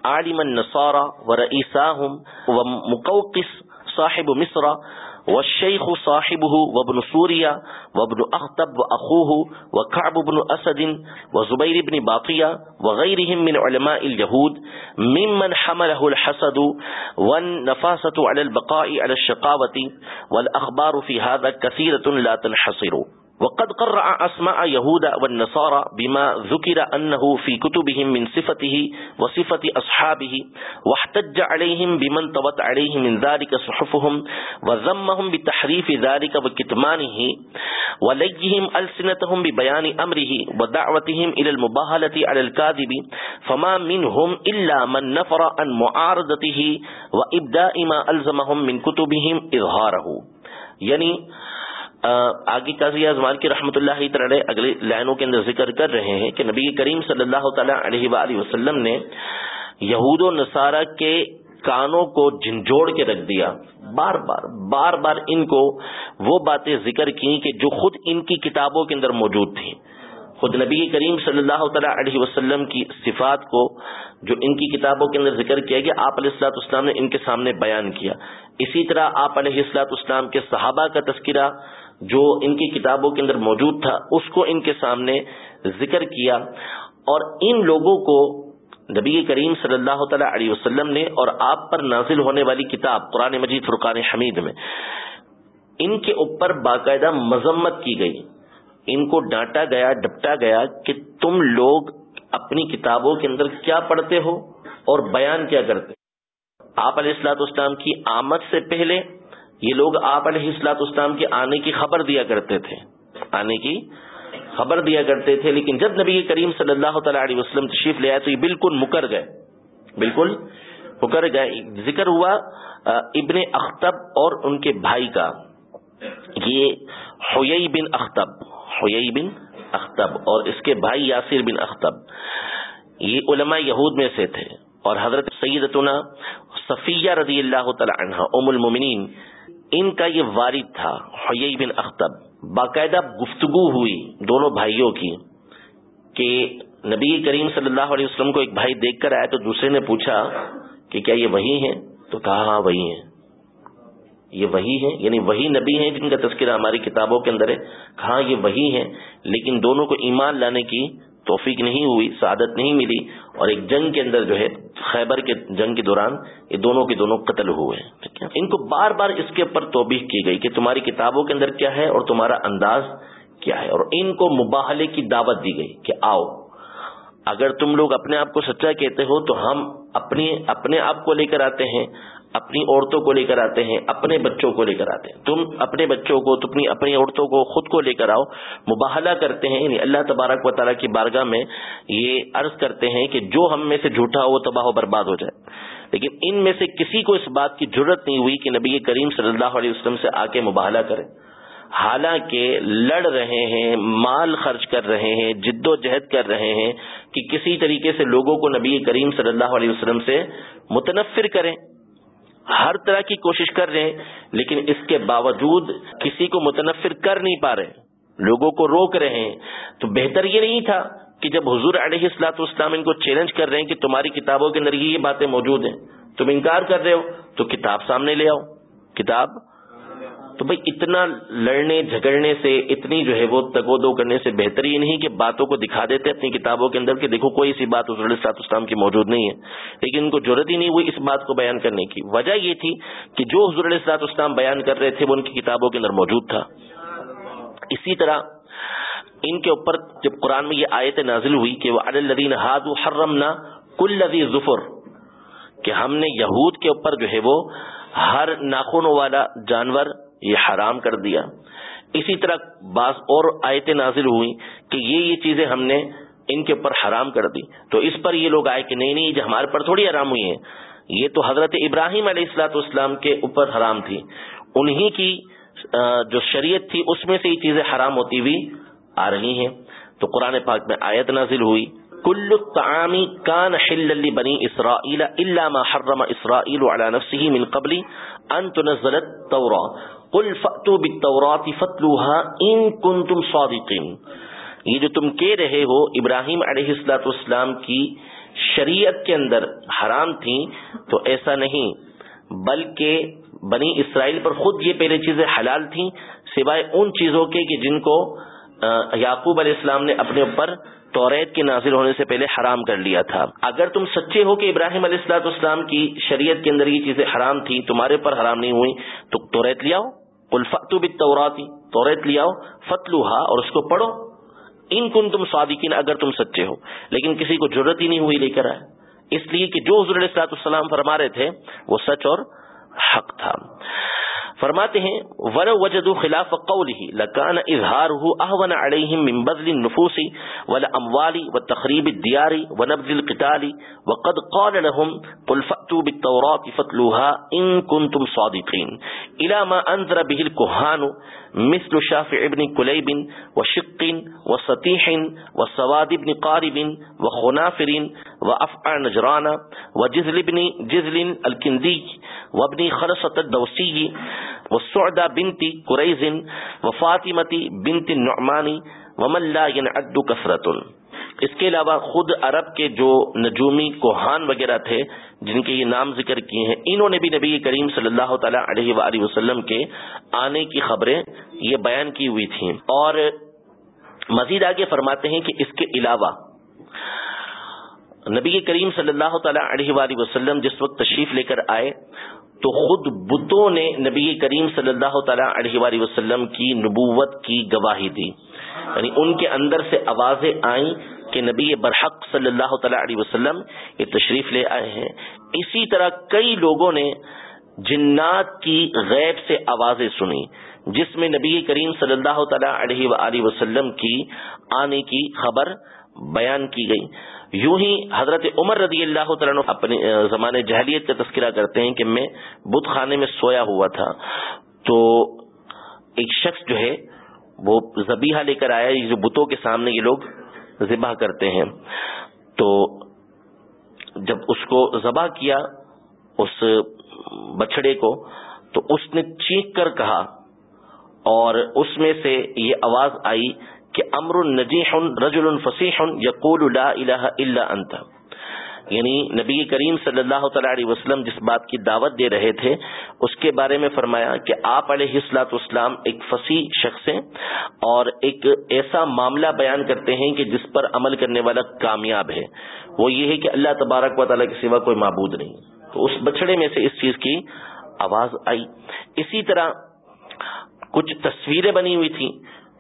عالم النصارہ و رئیساہم و مقوقس صاحب مصرہ والشيخ صاحبه وابن سوريا وابن أخطب وأخوه وكعب بن أسد وزبير بن باطية وغيرهم من علماء اليهود ممن حمله الحسد والنفاسة على البقاء على الشقاوة والأخبار في هذا كثيرة لا تنحصر. وقد قرع أسماء يهود والنصارى بما ذكر أنه في كتبهم من صفته وصفة أصحابه، واحتج عليهم بمن طوت عليه من ذلك صحفهم، وذمهم بتحريف ذلك وكتمانه، وليهم ألسنتهم ببيان أمره ودعوتهم إلى المباهلة على الكاذب، فما منهم إلا من نفر عن معارضته وإبداء ما ألزمهم من كتبهم إظهاره. يعني آگے قاضی اعظمان کی رحمۃ اللہ تعالی اگلے لائنوں کے اندر ذکر کر رہے ہیں کہ نبی کریم صلی اللہ تعالی علیہ وآلہ وسلم نے یہود و نصارہ کے کانوں کو جھنجھوڑ کے رکھ دیا۔ بار بار بار بار ان کو وہ باتیں ذکر کی کہ جو خود ان کی کتابوں کے اندر موجود تھیں۔ خود نبی کریم صلی اللہ تعالیٰ علیہ وسلم کی صفات کو جو ان کی کتابوں کے اندر ذکر کیا گیا، آپ علیہ السلاط اسلام نے ان کے سامنے بیان کیا۔ اسی طرح آپ علیہ السلاط اسلام کے صحابہ کا تذکرہ جو ان کی کتابوں کے اندر موجود تھا، اس کو ان کے سامنے ذکر کیا اور ان لوگوں کو نبی کریم صلی اللہ تعالی علیہ وسلم نے اور آپ پر نازل ہونے والی کتاب قرآن مجید فرقان حمید میں، ان کے اوپر باقاعدہ مذمت کی گئی۔ ان کو ڈانٹا گیا، ڈپٹا گیا کہ تم لوگ اپنی کتابوں کے اندر کیا پڑھتے ہو اور بیان کیا کرتے آپ علیہ السلاط اسلام کی آمد سے پہلے یہ لوگ آپ علیہ السلاط اسلام کے آنے کی خبر دیا کرتے تھے، آنے کی خبر دیا کرتے تھے، لیکن جب نبی کریم صلی اللہ تعالی علیہ وسلم تشریف لے آئے تو یہ بالکل مکر گئے، بالکل مکر گئے۔ ذکر ہوا ابن اختب اور ان کے بھائی کا۔ یہ ہوئی بن اختب ہوئی بن اختب اور اس کے بھائی یاسر بن اختب۔ یہ علماء یہود میں سے تھے۔ اور حضرت سیدتنا صفیہ رضی اللہ تعالی عنہ، ام المومنین ان کا یہ والد تھا، حیی بن اختب۔ باقاعدہ گفتگو ہوئی دونوں بھائیوں کی کہ نبی کریم صلی اللہ علیہ وسلم کو ایک بھائی دیکھ کر آیا تو دوسرے نے پوچھا کہ کیا یہ وہی ہیں؟ تو کہا ہاں وہی ہیں۔ یہ وہی ہیں یعنی وہی نبی ہیں جن کا تذکرہ ہماری کتابوں کے اندر ہے۔ کہاں یہ وہی ہیں، لیکن دونوں کو ایمان لانے کی توفیق نہیں ہوئی، سعادت نہیں ملی اور ایک جنگ کے اندر جو ہے، خیبر کے جنگ کے دوران یہ دونوں کے دونوں قتل ہوئے ان کو بار بار اس کے اوپر توبیح کی گئی کہ تمہاری کتابوں کے اندر کیا ہے اور تمہارا انداز کیا ہے، اور ان کو مباہلے کی دعوت دی گئی کہ آؤ، اگر تم لوگ اپنے آپ کو سچا کہتے ہو تو ہم اپنی، اپنے آپ کو لے کر آتے ہیں اپنی عورتوں کو لے کر آتے ہیں، اپنے بچوں کو لے کر آتے ہیں۔ تم اپنے بچوں کو تم اپنی عورتوں کو خود کو لے کر آؤ، مباہلہ کرتے ہیں۔ یعنی اللہ تبارک و تعالیٰ کی بارگاہ میں یہ عرض کرتے ہیں کہ جو ہم میں سے جھوٹا ہو، وہ تباہ و برباد ہو جائے۔ لیکن ان میں سے کسی کو اس بات کی ضرورت نہیں ہوئی کہ نبی کریم صلی اللہ علیہ وسلم سے آ کے مباہلہ کرے۔ حالانکہ لڑ رہے ہیں، مال خرچ کر رہے ہیں، جد و جہد کر رہے ہیں کہ کسی طریقے سے لوگوں کو نبی کریم صلی اللہ علیہ وسلم سے متنفر کریں۔ ہر طرح کی کوشش کر رہے ہیں، لیکن اس کے باوجود کسی کو متنفر کر نہیں پا رہے، لوگوں کو روک رہے ہیں۔ تو بہتر یہ نہیں تھا کہ جب حضور علیہ السلاط اسلام ان کو چیلنج کر رہے ہیں کہ تمہاری کتابوں کے اندر یہ باتیں موجود ہیں، تم انکار کر رہے ہو، تو کتاب سامنے لے آؤ، کتاب تو بھائی اتنا لڑنے، جھگڑنے سے، اتنی جو ہے وہ تگو دو کرنے سے بہتر یہ نہیں کہ باتوں کو دکھا دیتے اپنی کتابوں کے اندر کہ دیکھو کوئی ایسی بات حضور سات اسلام کی موجود نہیں ہے۔ لیکن ان کو ضرورت ہی نہیں ہوئی اس بات کو بیان کرنے کی۔ وجہ یہ تھی کہ جو حضور سات اسلام بیان کر رہے تھے وہ ان کی کتابوں کے اندر موجود تھا۔ اسی طرح ان کے اوپر جب قرآن میں یہ آیت نازل ہوئی کہ وہ الدین ہاد حرمنا کل لذی ظفر، کہ ہم نے یہود کے اوپر جو ہے وہ ہر ناخنوں والا جانور یہ حرام کر دیا۔ اسی طرح بعض اور آیتیں نازل ہوئی کہ یہ یہ چیزیں ہم نے ان کے اوپر حرام کر دی۔ تو اس پر یہ لوگ آئے کہ نہیں نہیں جو ہمارے پر تھوڑی حرام ہوئی ہیں۔ یہ تو حضرت ابراہیم علیہ السلاۃ اسلام کے اوپر حرام تھی۔ انہی کی جو شریعت تھی، اس میں سے یہ چیزیں حرام ہوتی ہوئی آ رہی ہیں۔ تو قرآن پاک میں آیت نازل ہوئی، کل الطعام كان حلا لبني اسرائيل الا ما حرم اسرائيل على نفسه من قبل ان تنزل التوراة قل فتو بالتورات فتلوها ان کنتم صادقین یہ جو تم کہہ رہے ہو ابراہیم علیہ السلاۃ والسلام کی شریعت کے اندر حرام تھی، تو ایسا نہیں۔ بلکہ بنی اسرائیل پر خود یہ پہلے چیزیں حلال تھیں، سوائے ان چیزوں کے کہ جن کو یعقوب علیہ السلام نے اپنے اوپر توریت کے نازل ہونے سے پہلے حرام کر لیا تھا۔ اگر تم سچے ہو کہ ابراہیم علیہ السلاط اسلام کی شریعت کے اندر یہ چیزیں حرام تھی تمہارے پر حرام نہیں ہوئی، تو توریت لے آؤ۔ الفتو بتوراتی توریت لے آؤ فتلوہا اور اس کو پڑھو۔ ان کن تم صادقین، اگر تم سچے ہو۔ لیکن کسی کو ضرورت ہی نہیں ہوئی لے کر آئے۔ اس لیے کہ جو حضور علیہ السلاط السلام فرما رہے تھے، وہ سچ اور حق تھا۔ فرماتے ہیں ور وجد خلاف قوله لکان اظهاره اهون عليهم من بذل النفوس والاموال والتخريب الديار ونبذ القتال وقد قال لهم قل فاتوا بالتوراة فتلوها ان كنتم صادقين الى ما انذر به الكهان مثل شافع ابن کلیب و شقین و سطیحین و سواد ابن قارب و وافع و جزل ابن جزل الکندی و ابن خلصت الدوسی و سعدہ بنتی قریض و فاطمتی بنت نعمانی ومن لا ينعد کثرت اس کے علاوہ خود عرب کے جو نجومی کوہان وغیرہ تھے، جن کے یہ نام ذکر کیے ہیں، انہوں نے بھی نبی کریم صلی اللہ تعالی علیہ وآلہ وسلم کے آنے کی خبریں یہ بیان کی ہوئی تھیں۔ اور مزید آگے فرماتے ہیں کہ اس کے علاوہ نبی کریم صلی اللہ تعالی علیہ وآلہ وسلم جس وقت تشریف لے کر آئے، تو خود بتوں نے نبی کریم صلی اللہ تعالی علیہ وآلہ وسلم کی نبوت کی گواہی دی۔ یعنی ان کے اندر سے آوازیں آئیں کہ نبی برحق صلی اللہ تعالی علیہ وسلم یہ تشریف لے آئے ہیں۔ اسی طرح کئی لوگوں نے جنات کی غیب سے آوازیں سنی، جس میں نبی کریم صلی اللہ تعالی علیہ وآلہ وسلم کی آنے کی خبر بیان کی گئی۔ یوں ہی حضرت عمر رضی اللہ تعالیٰ اپنے زمانے جہلیت کا تذکرہ کرتے ہیں کہ میں بدھ خانے میں سویا ہوا تھا۔ تو ایک شخص جو ہے، وہ زبیحہ لے کر آیا جو بتوں کے سامنے یہ لوگ ذبح کرتے ہیں۔ تو جب اس کو ذبح کیا اس بچڑے کو، تو اس نے چیخ کر کہا اور اس میں سے یہ آواز آئی کہ امر النجیح رجل فصیح یقول لا الہ الا انت۔ یعنی نبی کریم صلی اللہ تعالی علیہ وسلم جس بات کی دعوت دے رہے تھے، اس کے بارے میں فرمایا کہ آپ علیہ السلاط اسلام ایک فصیح شخص ہیں اور ایک ایسا معاملہ بیان کرتے ہیں کہ جس پر عمل کرنے والا کامیاب ہے۔ وہ یہ ہے کہ اللہ تبارک و تعالیٰ کے سوا کوئی معبود نہیں۔ تو اس بچڑے میں سے اس چیز کی آواز آئی۔ اسی طرح کچھ تصویریں بنی ہوئی تھیں۔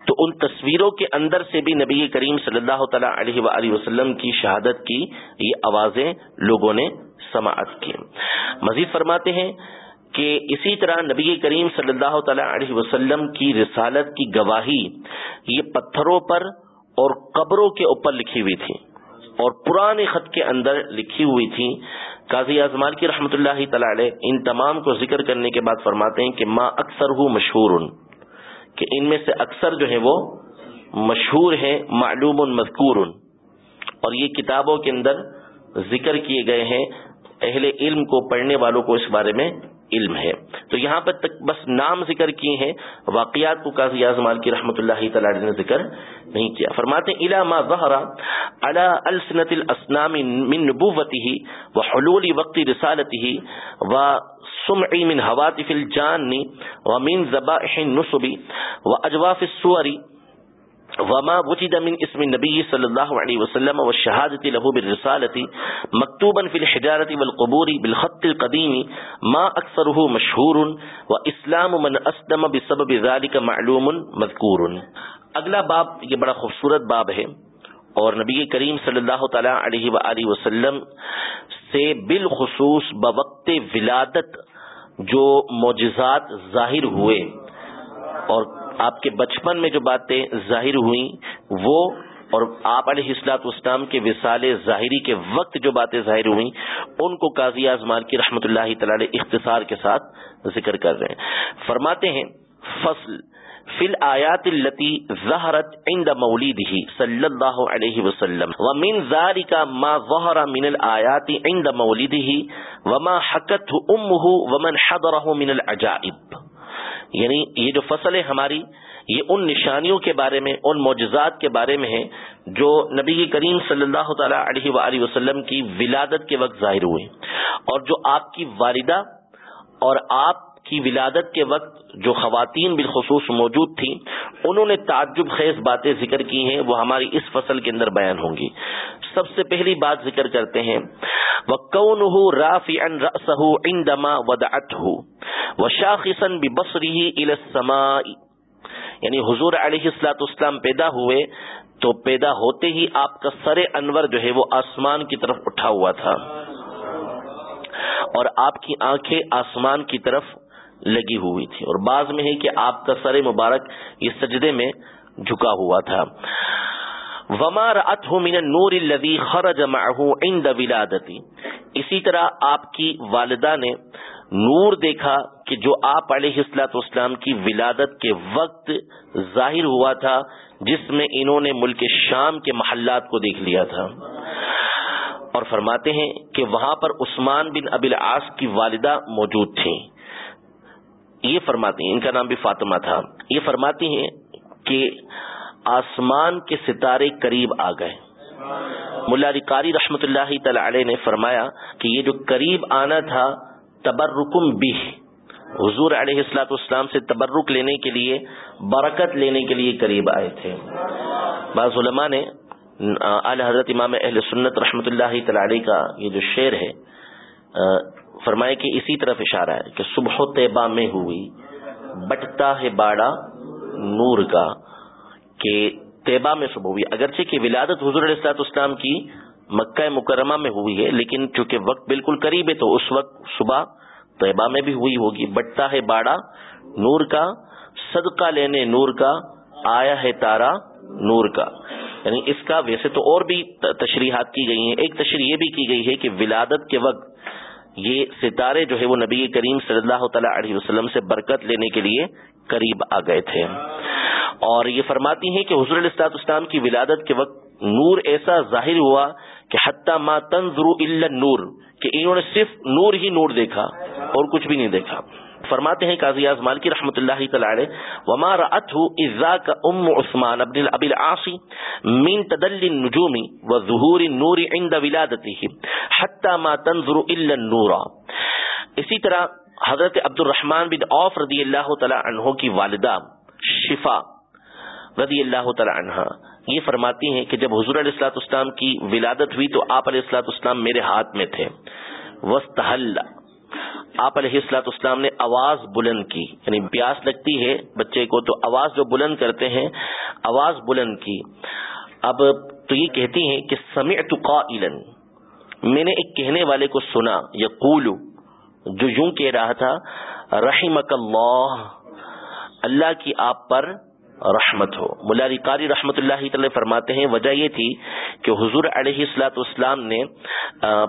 تو ان تصویروں کے اندر سے بھی نبی کریم صلی اللہ تعالی علیہ وآلہ وسلم کی شہادت کی یہ آوازیں لوگوں نے سماعت کی۔ مزید فرماتے ہیں کہ اسی طرح نبی کریم صلی اللہ تعالی علیہ وسلم کی رسالت کی گواہی یہ پتھروں پر اور قبروں کے اوپر لکھی ہوئی تھی اور پرانے خط کے اندر لکھی ہوئی تھی۔ قاضی اعظمال کی رحمت اللہ تعالی ان تمام کو ذکر کرنے کے بعد فرماتے ہیں کہ ماں اکثر ہوں مشہور کہ ان میں سے اکثر جو ہے وہ مشہور ہیں، معلوم مذکور۔ اور یہ کتابوں کے اندر ذکر کیے گئے ہیں، اہل علم کو پڑھنے والوں کو اس بارے میں علم ہے۔ تو یہاں پر تک بس نام ذکر کیے ہیں، واقعات کو قاضی اعظم کی رحمۃ اللہ تعالی نے ذکر نہیں کیا۔ فرماتے الا ما ظهر على السنت الاسنام من نبوته وحلول وقت رسالته و سمعی من هواتف الجان ومن ذبائح النصب واجواف السوری وما وجد من اسم النبي صلى الله عليه وسلم والشهادة له بالرسالة مكتوبا في الحجارة والقبور بالخط القديم ما أكثره مشهور وإسلام من أسلم بسبب ذلك معلوم مذكور۔ اگلا باب، یہ بڑا خوبصورت باب ہے۔ اور نبی کریم صلی اللہ تعالی علیہ وآلہ وسلم سے بالخصوص بوقت ولادت جو معجزات ظاہر ہوئے۔ اور آپ کے بچپن میں جو باتیں ظاہر ہوئیں، وہ اور آپ علیہ السلاط اسلام کے وسال ظاہری کے وقت جو باتیں ظاہر ہوئیں، ان کو قاضی اعظمان کی رحمت اللہ تعالی اختصار کے ساتھ ذکر کر رہے ہیں۔ فرماتے ہیں، فصل فل آیات التی ظہرت عند مولیدہ صلی اللہ علیہ وسلم۔ ومن ذالک ما ظہر من الآیات عند مولیدہ وما حکت امہ، ومن حضرہ من العجائب۔ یعنی یہ جو فصل ہے ہماری، یہ ان نشانیوں کے بارے میں، ان معجزات کے بارے میں ہے جو نبی کریم صلی اللہ تعالی علیہ وآلہ وسلم کی ولادت کے وقت ظاہر ہوئے۔ اور جو آپ کی والدہ اور آپ کی ولادت کے وقت جو خواتین بالخصوص موجود تھیں، انہوں نے تعجب خیز باتیں ذکر کی ہیں، وہ ہماری اس فصل کے اندر بیان ہوں گی۔ سب سے پہلی بات ذکر کرتے ہیں وہ کون ہو رافی ان رسہ ان دما ودعت یعنی حضور علیہ السلاط اسلام پیدا ہوئے تو پیدا ہوتے ہی آپ کا سر انور جو ہے وہ آسمان کی طرف اٹھا ہوا تھا۔ اور آپ کی آنکھیں آسمان کی طرف لگی ہوئی تھی اور بعض میں ہے کہ آپ کا سر مبارک یہ سجدے میں جھکا ہوا تھا۔ وما رأته من النور الذي خرج معه عند ولادتي اسی طرح آپ کی والدہ نے نور دیکھا کہ جو آپ علیہ السلاط اسلام کی ولادت کے وقت ظاہر ہوا تھا، جس میں انہوں نے ملک شام کے محلات کو دیکھ لیا تھا۔ اور فرماتے ہیں کہ وہاں پر عثمان بن ابل آس کی والدہ موجود تھیں۔ یہ فرماتی ہیں، ان کا نام بھی فاطمہ تھا، یہ فرماتی ہیں کہ آسمان کے ستارے قریب آ گئے۔ ملا قاری رحمت اللہ تعالی نے فرمایا کہ یہ جو قریب آنا تھا، تبرکم بھی حضور علیہ السلاط اسلام سے تبرک لینے کے لیے، برکت لینے کے لیے قریب آئے تھے۔ بعض علماء نے اعلی حضرت امام اہل سنت رحمت اللہ تعالی کا یہ جو شعر ہے فرمائے کہ اسی طرف اشارہ ہے کہ صبح و طیبہ میں ہوئی، بٹتا ہے باڑا نور کا کہ طیبہ میں صبح ہوئی۔ اگرچہ کہ ولادت حضور علیہ السلاط اسلام کی مکہ مکرمہ میں ہوئی ہے، لیکن چونکہ وقت بالکل قریب ہے تو اس وقت صبح طیبہ میں بھی ہوئی ہوگی۔ بٹتا ہے باڑا نور کا، صدقہ لینے نور کا، آیا ہے تارا نور کا۔ یعنی اس کا ویسے تو اور بھی تشریحات کی گئی ہیں۔ ایک تشریح یہ بھی کی گئی ہے کہ ولادت کے وقت یہ ستارے جو ہے وہ نبی کریم صلی اللہ تعالی علیہ وسلم سے برکت لینے کے لیے قریب آ گئے تھے۔ اور یہ فرماتی ہیں کہ حضور الاسلاط اسلام کی ولادت کے وقت نور ایسا ظاہر ہوا کہ حتیٰ ما تنظر الا نور کہ انہوں نے صرف نور ہی نور دیکھا اور کچھ بھی نہیں دیکھا۔ فرماتے ہیں قاضی اعظمال کی رحمت اللہ تعالی وما رأته اذا کا ام عثمان ابن ابی العاصی من تدل النجوم وظهور النور عند ولادته حتى ما تنظر الا النور. اسی طرح حضرت عبد الرحمن بن عوف رضی اللہ تعالی عنہ کی والدہ شفا رضی اللہ تعالی عنہ یہ فرماتی ہیں کہ جب حضور علیہ السلاط اسلام کی ولادت ہوئی تو آپ علیہ السلاط اسلام میرے ہاتھ میں تھے۔ وسط آپ علیہ السلاط اسلام نے آواز بلند کی یعنی پیاس لگتی ہے بچے کو، تو آواز جو بلند کرتے ہیں، آواز بلند کی۔ اب تو یہ کہتی ہیں کہ سمعت قائلا، میں نے ایک کہنے والے کو سنا، یقول، جو یوں کہہ رہا تھا، رحمک اللہ اللہ کی آپ پر رحمت ہو۔ ملا قاری رحمت اللہ تعالی فرماتے ہیں، وجہ یہ تھی کہ حضور علیہ السلاۃ اسلام نے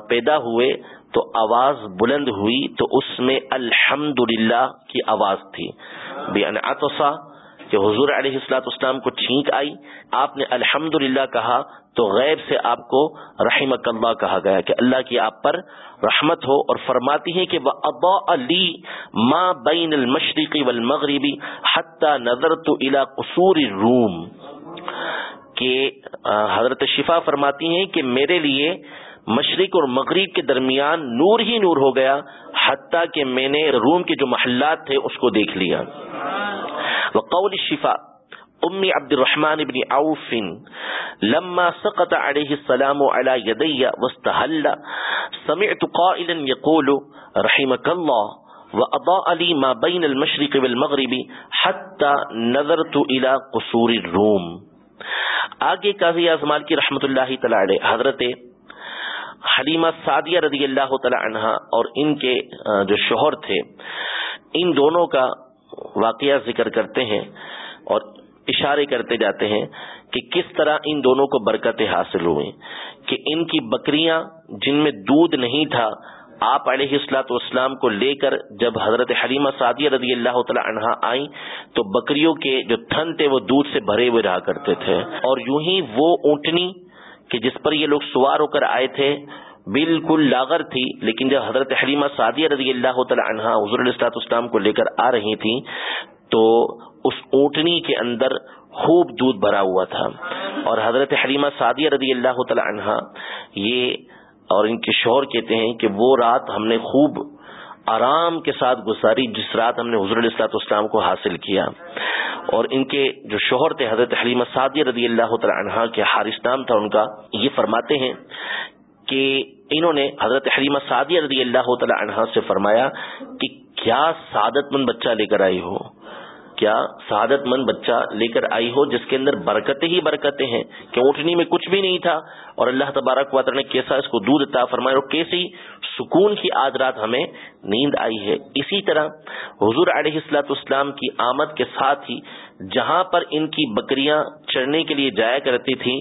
پیدا ہوئے تو آواز بلند ہوئی تو اس میں الحمد کی آواز تھی۔ بے انعطا کہ حضور علیہ السلاط اسلام کو چھینک آئی، آپ نے الحمد کہا، تو غیب سے آپ کو رحم اللہ کہا گیا کہ اللہ کی آپ پر رحمت ہو اور فرماتی ہیں کہ وہ ابا علی ماں بین المشرقی والمغربی حتی نظر تو الا قصور روم کہ حضرت شفا فرماتی ہیں کہ میرے لیے مشرق اور مغرب کے درمیان نور ہی نور ہو گیا، حتیٰ کہ میں نے روم کے جو محلات تھے اس کو دیکھ لیا۔ وقول الشفا ام عبد الرحمن بن عوف لما سقط عليه السلام على يدي واستهل، سمعت قائلا يقول، رحمك الله، وأضاء لي ما بين المشرق والمغرب حتى نظرت إلى قصور الروم۔ آگے قاضی اعظمال کی رحمت اللہ تعالی حضرت حلیمہ سعدیہ رضی اللہ تعالی عنہ اور ان کے جو شوہر تھے، ان دونوں کا واقعہ ذکر کرتے ہیں اور اشارے کرتے جاتے ہیں کہ کس طرح ان دونوں کو برکتیں حاصل ہوئی کہ ان کی بکریاں جن میں دودھ نہیں تھا، آپ علیہ السلاۃ والسلام کو لے کر جب حضرت حلیمہ سعدیہ رضی اللہ تعالی عنہا آئیں، تو بکریوں کے جو تھن تھے، وہ دودھ سے بھرے ہوئے رہا کرتے تھے۔ اور یوں ہی وہ اونٹنی کہ جس پر یہ لوگ سوار ہو کر آئے تھے، بالکل لاغر تھی، لیکن جب حضرت حلیمہ سعدیہ رضی اللہ تعالی عنہا حضور السلاط اسلام کو لے کر آ رہی تھی تو اس اونٹنی کے اندر خوب دودھ بھرا ہوا تھا۔ اور حضرت حلیمہ سعدیہ رضی اللہ تعالی عنہا یہ اور ان کے شوہر کہتے ہیں کہ وہ رات ہم نے خوب آرام کے ساتھ گزاری جس رات ہم نے حضر السلاط اسلام کو حاصل کیا، اور ان کے جو شوہر تھے، حضرت حلیمہ سعدی رضی اللہ تعالی عنہا کے حارث نام تھا، ان کا یہ فرماتے ہیں کہ انہوں نے حضرت حلیمہ سعدی رضی اللہ تعالی عنہ سے فرمایا کہ کیا سعادت مند بچہ لے کر آئی ہو؟ کیا سعادت مند بچہ لے کر آئی ہو جس کے اندر برکتیں ہی برکتیں ہیں؟ کہ اونٹنی میں کچھ بھی نہیں تھا؟ اور اللہ تبارک وطر نے کیسا اس کو دودھ عطا فرمایا اور کیسی سکون کی آج رات ہمیں نیند آئی ہے؟ اسی طرح حضور علیہ السلاط اسلام کی آمد کے ساتھ ہی جہاں پر ان کی بکریاں چڑھنے کے لیے جایا کرتی تھیں،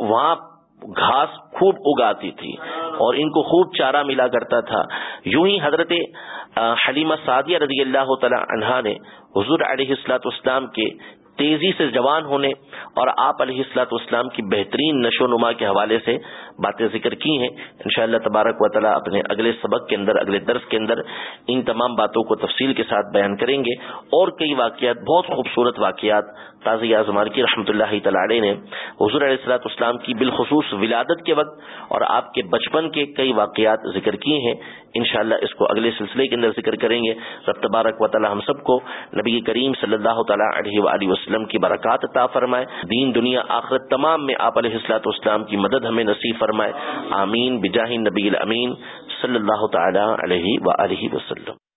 وہاں گھاس خوب اگاتی تھی اور ان کو خوب چارہ ملا کرتا تھا۔ یوں ہی حضرت حلیمہ سعدیہ رضی اللہ تعالی عنہا نے حضور علیہ السلاط اسلام کے تیزی سے جوان ہونے اور آپ علیہ السلاط اسلام کی بہترین نشو نما کے حوالے سے باتیں ذکر کی ہیں۔ انشاءاللہ تبارک و تعالیٰ اپنے اگلے سبق کے اندر، اگلے درس کے اندر ان تمام باتوں کو تفصیل کے ساتھ بیان کریں گے اور کئی واقعات، بہت خوبصورت واقعات تازی اعظمار کی رحمۃ اللہ تعالی نے حضور علیہ السلاط اسلام کی بالخصوص ولادت کے وقت اور آپ کے بچپن کے کئی واقعات ذکر کیے ہیں۔ انشاءاللہ اس کو اگلے سلسلے کے اندر ذکر کریں گے۔ رب تبارک و تعالی ہم سب کو نبی کریم صلی اللہ تعالیٰ علیہ وآلہ وسلم کی برکات عطا فرمائے۔ دین دنیا آخرت تمام میں آپ علیہ السلاط اسلام کی مدد ہمیں نصیب فرمائے۔ آمین۔ بجاہ نبی الامین۔ صلی اللہ تعالی علیہ وآلہ وسلم۔